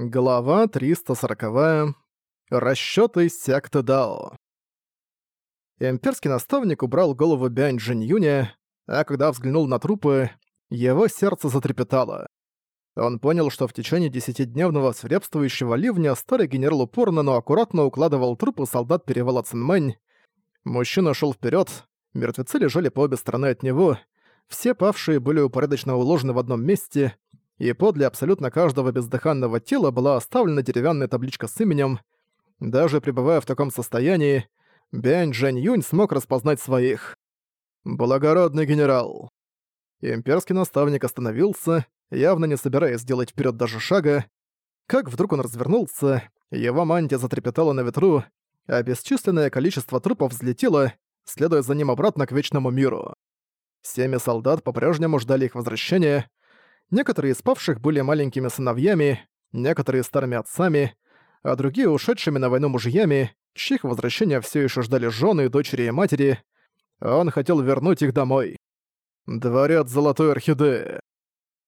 Глава 340. Расчёты секты Дао. Имперский наставник убрал голову Бянь Джинь Юня, а когда взглянул на трупы, его сердце затрепетало. Он понял, что в течение десятидневного свирепствующего ливня старый генерал упорно, но аккуратно укладывал трупы солдат перевала Цинмэнь. Мужчина шел вперед, мертвецы лежали по обе стороны от него, все павшие были упорядочно уложены в одном месте — и подле абсолютно каждого бездыханного тела была оставлена деревянная табличка с именем. Даже пребывая в таком состоянии, Бянь Джэнь Юнь смог распознать своих. «Благородный генерал». Имперский наставник остановился, явно не собираясь сделать вперед даже шага. Как вдруг он развернулся, его мантия затрепетала на ветру, а бесчисленное количество трупов взлетело, следуя за ним обратно к Вечному миру. Семь солдат по-прежнему ждали их возвращения, Некоторые из павших были маленькими сыновьями, некоторые старыми отцами, а другие ушедшими на войну мужьями, чьих возвращения все еще ждали жены, дочери и матери. Он хотел вернуть их домой. «Дворец Золотой Орхидеи».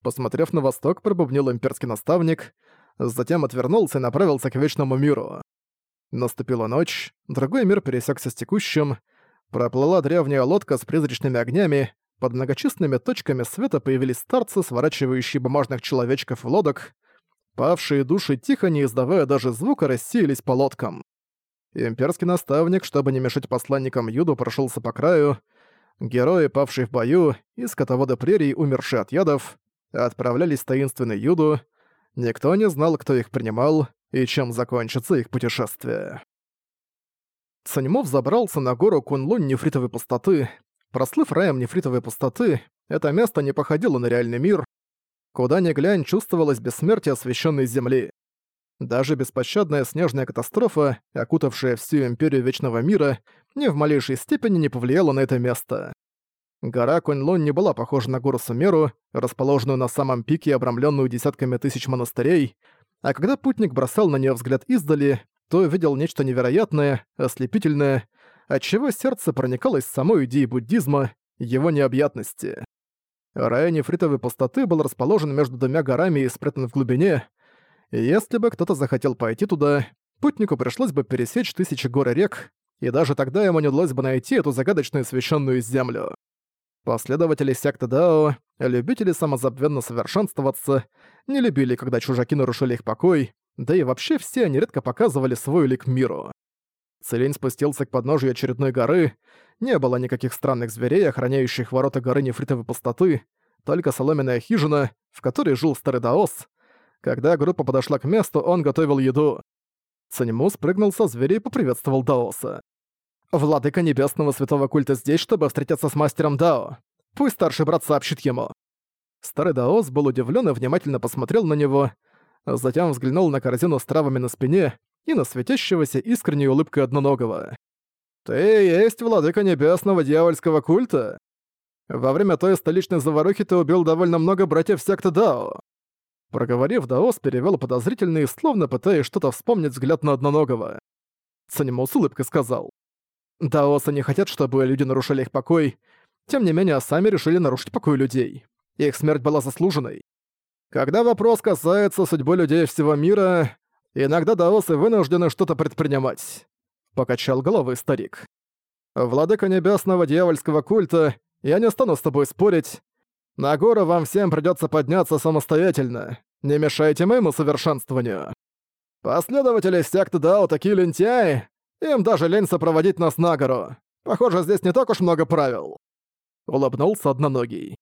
Посмотрев на восток, пробубнил имперский наставник, затем отвернулся и направился к Вечному миру. Наступила ночь, другой мир пересекся с текущим, проплыла древняя лодка с призрачными огнями, под многочисленными точками света появились старцы, сворачивающие бумажных человечков в лодок. Павшие души, тихо не издавая даже звука, рассеялись по лодкам. Имперский наставник, чтобы не мешать посланникам Юду, прошелся по краю. Герои, павшие в бою, и скотоводы прерий, умершие от ядов, отправлялись в таинственный Юду. Никто не знал, кто их принимал и чем закончится их путешествие. Цаньмов забрался на гору Кунлунь нефритовой пустоты, Прослыв раем нефритовой пустоты, это место не походило на реальный мир. Куда ни глянь, чувствовалось бессмертие освященной земли. Даже беспощадная снежная катастрофа, окутавшая всю Империю Вечного Мира, ни в малейшей степени не повлияла на это место. Гора Куньлун не была похожа на гору Сумеру, расположенную на самом пике и обрамленную десятками тысяч монастырей, а когда путник бросал на нее взгляд издали, то видел нечто невероятное, ослепительное, отчего сердце проникалось самой идеей буддизма, его необъятности. Рай нефритовой пустоты был расположен между двумя горами и спрятан в глубине. Если бы кто-то захотел пойти туда, путнику пришлось бы пересечь тысячи гор и рек, и даже тогда ему не удалось бы найти эту загадочную священную землю. Последователи секты Дао, любители самозабвенно совершенствоваться, не любили, когда чужаки нарушили их покой, да и вообще все они редко показывали свой лик миру. Целень спустился к подножию очередной горы. Не было никаких странных зверей, охраняющих ворота горы нефритовой пустоты, только соломенная хижина, в которой жил старый Даос. Когда группа подошла к месту, он готовил еду. Цанему спрыгнул со зверя и поприветствовал Даоса. «Владыка Небесного Святого Культа здесь, чтобы встретиться с мастером Дао. Пусть старший брат сообщит ему». Старый Даос был удивлен и внимательно посмотрел на него, затем взглянул на корзину с травами на спине и на светящегося искренней улыбкой одноногого. «Ты есть владыка небесного дьявольского культа? Во время той столичной заварухи ты убил довольно много братьев секты Дао». Проговорив, Даос перевёл подозрительный, словно пытаясь что-то вспомнить взгляд на одноногого. Цанимо с улыбкой сказал. «Даосы не хотят, чтобы люди нарушали их покой, тем не менее сами решили нарушить покой людей. Их смерть была заслуженной. Когда вопрос касается судьбы людей всего мира, Иногда даосы вынуждены что-то предпринимать», — покачал головой старик. «Владыка небесного дьявольского культа, я не стану с тобой спорить. На гору вам всем придётся подняться самостоятельно. Не мешайте моему совершенствованию. Последователи секты Дао такие лентяи, им даже лень сопроводить нас на гору. Похоже, здесь не так уж много правил». Улыбнулся одноногий.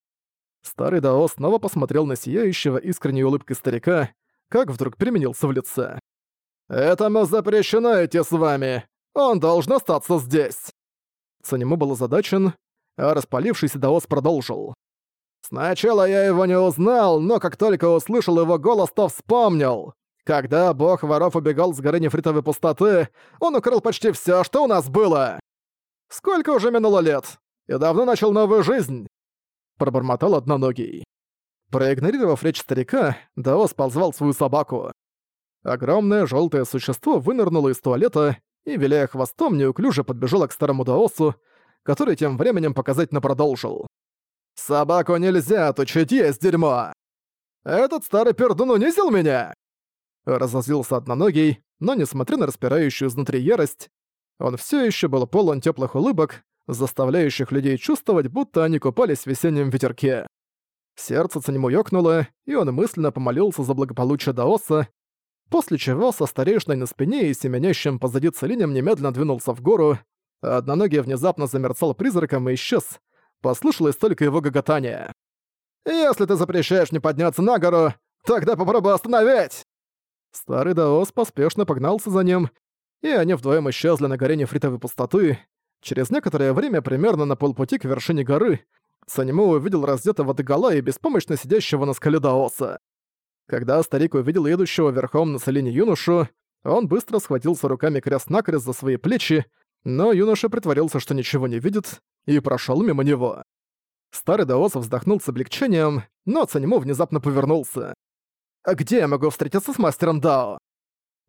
Старый Дао снова посмотрел на сияющего искренней улыбкой старика, как вдруг переменился в лице. «Этому запрещено идти с вами! Он должен остаться здесь!» Санему был озадачен, а распалившийся Даос продолжил. «Сначала я его не узнал, но как только услышал его голос, то вспомнил. Когда бог воров убегал с горы нефритовой пустоты, он украл почти все, что у нас было. Сколько уже минуло лет? И давно начал новую жизнь?» Пробормотал одноногий. Проигнорировав речь старика, Даос ползвал свою собаку. Огромное желтое существо вынырнуло из туалета и, виляя хвостом, неуклюже подбежало к старому Даосу, который тем временем показательно продолжил. «Собаку нельзя отучить есть дерьмо! Этот старый пердун унизил меня!» Разозлился одноногий, но несмотря на распирающую изнутри ярость, он все еще был полон теплых улыбок, заставляющих людей чувствовать, будто они купались в весеннем ветерке. Сердце Цанему ёкнуло, и он мысленно помолился за благополучие Даоса, после чего со старейшиной на спине и семенящим позади целинем немедленно двинулся в гору, а одноногий внезапно замерцал призраком и исчез, послышалось только его гоготание. «Если ты запрещаешь мне подняться на гору, тогда попробуй остановить!» Старый Даос поспешно погнался за ним, и они вдвоем исчезли на горе нефритовой пустоты. Через некоторое время, примерно на полпути к вершине горы, Санему увидел раздетого догола и беспомощно сидящего на скале Даоса. Когда старик увидел едущего верхом на солине юношу, он быстро схватился руками крест-накрест за свои плечи, но юноша притворился, что ничего не видит, и прошел мимо него. Старый Даос вздохнул с облегчением, но Цанему внезапно повернулся. «А где я могу встретиться с мастером Дао?»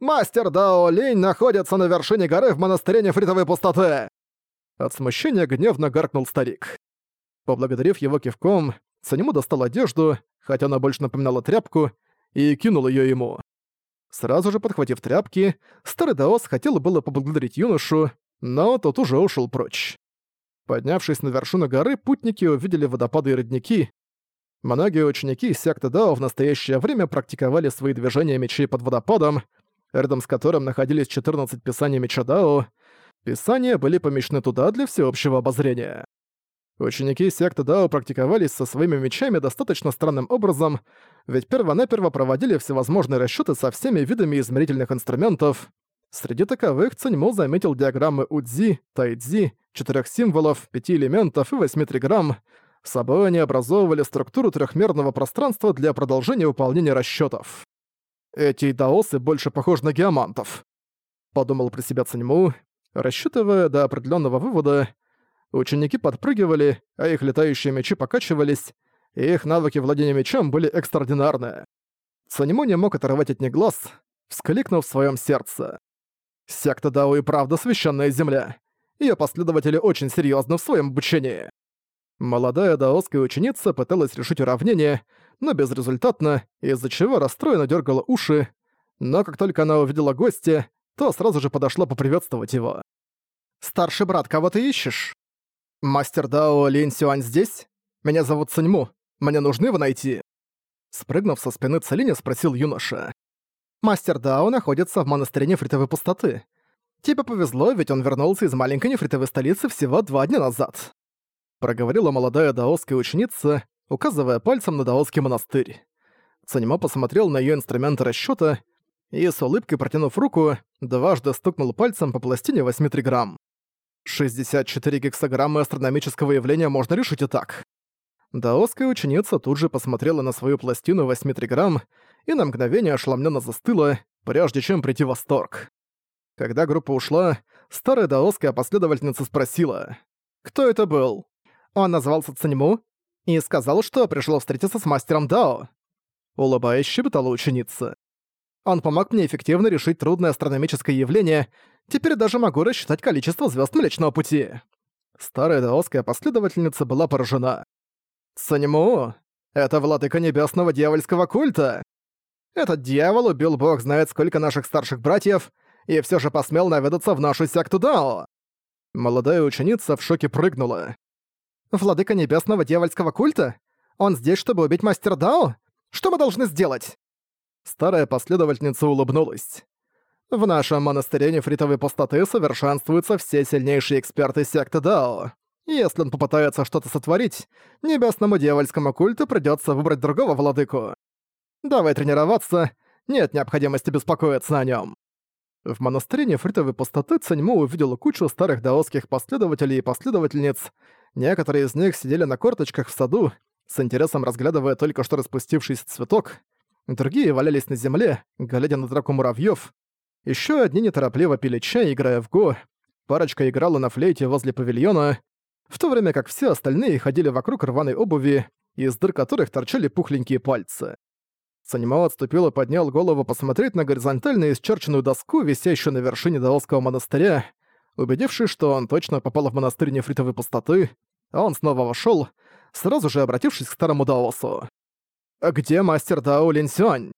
«Мастер Дао Линь находится на вершине горы в монастыре Нефритовой пустоты!» От смущения гневно гаркнул старик. Поблагодарив его кивком, Цанему достал одежду, хотя она больше напоминала тряпку, и кинул ее ему. Сразу же подхватив тряпки, старый Даос хотел было поблагодарить юношу, но тот уже ушел прочь. Поднявшись на вершину горы, путники увидели водопады и родники. Многие ученики секты Дао в настоящее время практиковали свои движения мечей под водопадом, рядом с которым находились 14 писаний меча Дао. Писания были помещены туда для всеобщего обозрения. Ученики секты Дао практиковались со своими мечами достаточно странным образом, ведь перво-наперво проводили всевозможные расчеты со всеми видами измерительных инструментов. Среди таковых Циньмо заметил диаграммы Удзи, Тайдзи, четырех символов, пяти элементов и восьми триграмм. Собой они образовывали структуру трехмерного пространства для продолжения выполнения расчетов. Эти даосы больше похожи на геомантов. Подумал про себя Циньму. Рассчитывая до определенного вывода, ученики подпрыгивали, а их летающие мечи покачивались, и их навыки владения мечом были экстраординарные. Циньму не мог оторвать от них глаз, вскликнув в своем сердце. «Секта Дао и правда священная земля. Ее последователи очень серьезны в своем обучении». Молодая даосская ученица пыталась решить уравнение, но безрезультатно, из-за чего расстроенно дергала уши, но как только она увидела гостя, то сразу же подошла поприветствовать его. «Старший брат, кого ты ищешь?» «Мастер Дао Лин Сюань здесь? Меня зовут Циньму. Мне нужны его найти?» Спрыгнув со спины Целиня, спросил юноша. «Мастер Дао находится в монастыре нефритовой пустоты. Тебе повезло, ведь он вернулся из маленькой нефритовой столицы всего два дня назад». Проговорила молодая даосская ученица, указывая пальцем на даосский монастырь. Цанимо посмотрел на её инструменты расчёта и, с улыбкой протянув руку, дважды стукнул пальцем по пластине 8 триграмм. 64 гексограммы астрономического явления можно решить и так. Даосская ученица тут же посмотрела на свою пластину 8 триграмм и на мгновение ошеломленно застыла, прежде чем прийти в восторг. Когда группа ушла, старая даосская последовательница спросила, «Кто это был?» Он назвался Циньму и сказал, что пришел встретиться с мастером Дао. Улыбаясь, щебетала ученица. Он помог мне эффективно решить трудное астрономическое явление, теперь даже могу рассчитать количество звезд Млечного Пути. Старая даосская последовательница была поражена. Циньму? Это владыка небесного дьявольского культа? Этот дьявол убил бог знает сколько наших старших братьев и все же посмел наведаться в нашу секту Дао. Молодая ученица в шоке прыгнула. Владыка небесного дьявольского культа? Он здесь, чтобы убить мастер Дао? Что мы должны сделать?» Старая последовательница улыбнулась. «В нашем монастыре нефритовой пустоты совершенствуются все сильнейшие эксперты секты Дао. Если он попытается что-то сотворить, небесному дьявольскому культу придётся выбрать другого владыку. Давай тренироваться, нет необходимости беспокоиться о нём». В монастыре нефритовой пустоты Цаньму увидела кучу старых даосских последователей и последовательниц, Некоторые из них сидели на корточках в саду, с интересом разглядывая только что распустившийся цветок. Другие валялись на земле, глядя на драку муравьёв. Ещё одни неторопливо пили чай, играя в го. Парочка играла на флейте возле павильона, в то время как все остальные ходили вокруг рваной обуви, из дыр которых торчали пухленькие пальцы. Санимо отступил и поднял голову посмотреть на горизонтально исчерченную доску, висящую на вершине Даосского монастыря, Убедившись, что он точно попал в монастырь нефритовой пустоты, он снова вошёл, сразу же обратившись к старому Даосу. «Где мастер Дао Линсюань?»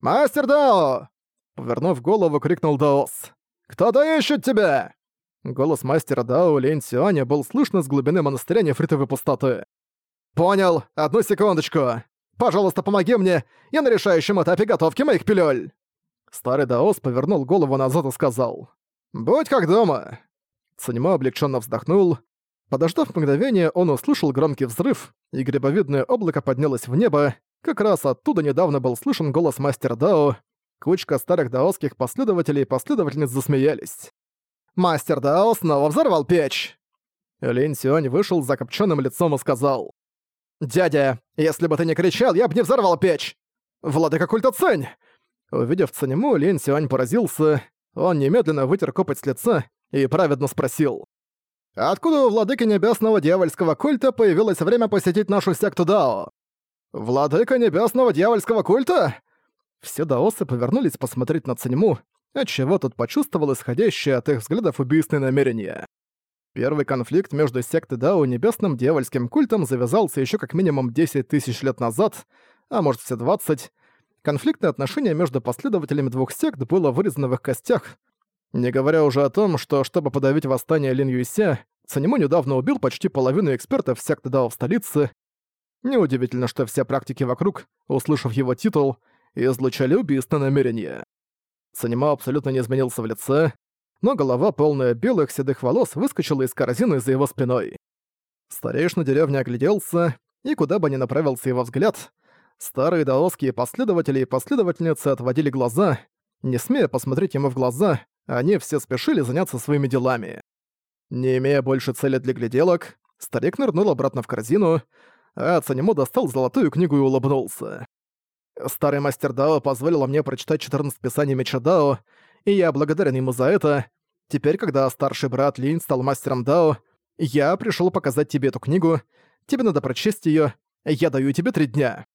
«Мастер Дао!» Повернув голову, крикнул Даос. «Кто-то ищет тебя!» Голос мастера Дао Лень Сюаня был слышно с глубины монастыря нефритовой пустоты. «Понял, одну секундочку. Пожалуйста, помоги мне, я на решающем этапе готовки моих пилюль!» Старый Даос повернул голову назад и сказал. «Будь как дома!» Цанимо облегченно вздохнул. Подождав мгновение, он услышал громкий взрыв, и грибовидное облако поднялось в небо. Как раз оттуда недавно был слышен голос мастера Дао. Кучка старых даосских последователей и последовательниц засмеялись. «Мастер Дао снова взорвал печь!» Лин Сюань вышел с закопченным лицом и сказал. «Дядя, если бы ты не кричал, я бы не взорвал печь! Владыка культа Цень!» Увидев Цанему, Лин Сюань поразился. Он немедленно вытер копоть с лица и праведно спросил. «Откуда у владыки небесного дьявольского культа появилось время посетить нашу секту Дао?» «Владыка небесного дьявольского культа?» Все даосы повернулись посмотреть на Цанему, отчего тот почувствовал исходящее от их взглядов убийственное намерение. Первый конфликт между сектой Дао и небесным дьявольским культом завязался еще как минимум 10 тысяч лет назад, а может все 20. Конфликтное отношение между последователями двух сект было вырезано в их костях, не говоря уже о том, что, чтобы подавить восстание Лин Юйся, Цанимо недавно убил почти половину экспертов секты Дао в столице. Неудивительно, что все практики вокруг, услышав его титул, излучали убийственное намерение. Цанимо абсолютно не изменился в лице, но голова, полная белых седых волос, выскочила из корзины за его спиной. Старейшина деревни огляделся, и куда бы ни направился его взгляд, старые даосские последователи и последовательницы отводили глаза, не смея посмотреть ему в глаза, они все спешили заняться своими делами. Не имея больше цели для гляделок, старик нырнул обратно в корзину, а достал золотую книгу и улыбнулся. Старый мастер Дао позволил мне прочитать 14 писаний Меча Дао, и я благодарен ему за это. Теперь, когда старший брат Линь стал мастером Дао, я пришел показать тебе эту книгу. Тебе надо прочесть ее. Я даю тебе три дня».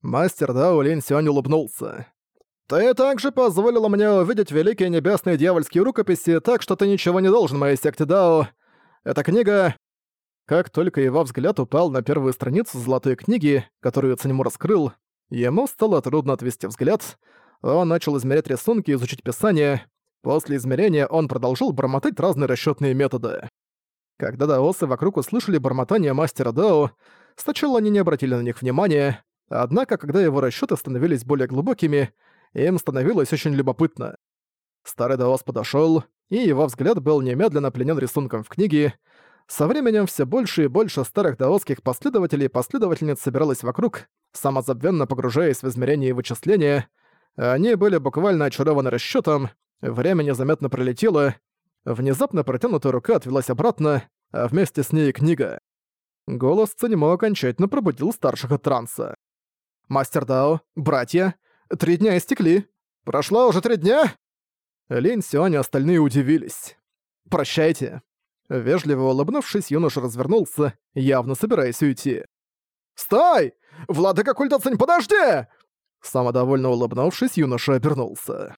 Мастер Дао Линь Сюань улыбнулся. «Ты также позволила мне увидеть великие небесные дьявольские рукописи, так что ты ничего не должен моей секте Дао. Эта книга...» Как только его взгляд упал на первую страницу золотой книги, которую Цанему раскрыл, ему стало трудно отвести взгляд, он начал измерять рисунки и изучить писание. После измерения он продолжил бормотать разные расчетные методы. Когда даосы вокруг услышали бормотание мастера Дао, сначала они не обратили на них внимания, однако когда его расчеты становились более глубокими, им становилось очень любопытно. Старый даос подошел, и его взгляд был немедленно пленен рисунком в книге. Со временем все больше и больше старых даосских последователей и последовательниц собиралось вокруг, самозабвенно погружаясь в измерения и вычисления, они были буквально очарованы расчётом, время незаметно пролетело, внезапно протянутая рука отвелась обратно, а вместе с ней книга. Голос Цанимо окончательно пробудил старших от транса. «Мастер Дао, братья, три дня истекли. Прошло уже три дня?» Лень Сюань и остальные удивились. «Прощайте». Вежливо улыбнувшись, юноша развернулся, явно собираясь уйти. «Стой! Владыка Культа Цинь, подожди!» Самодовольно улыбнувшись, юноша обернулся.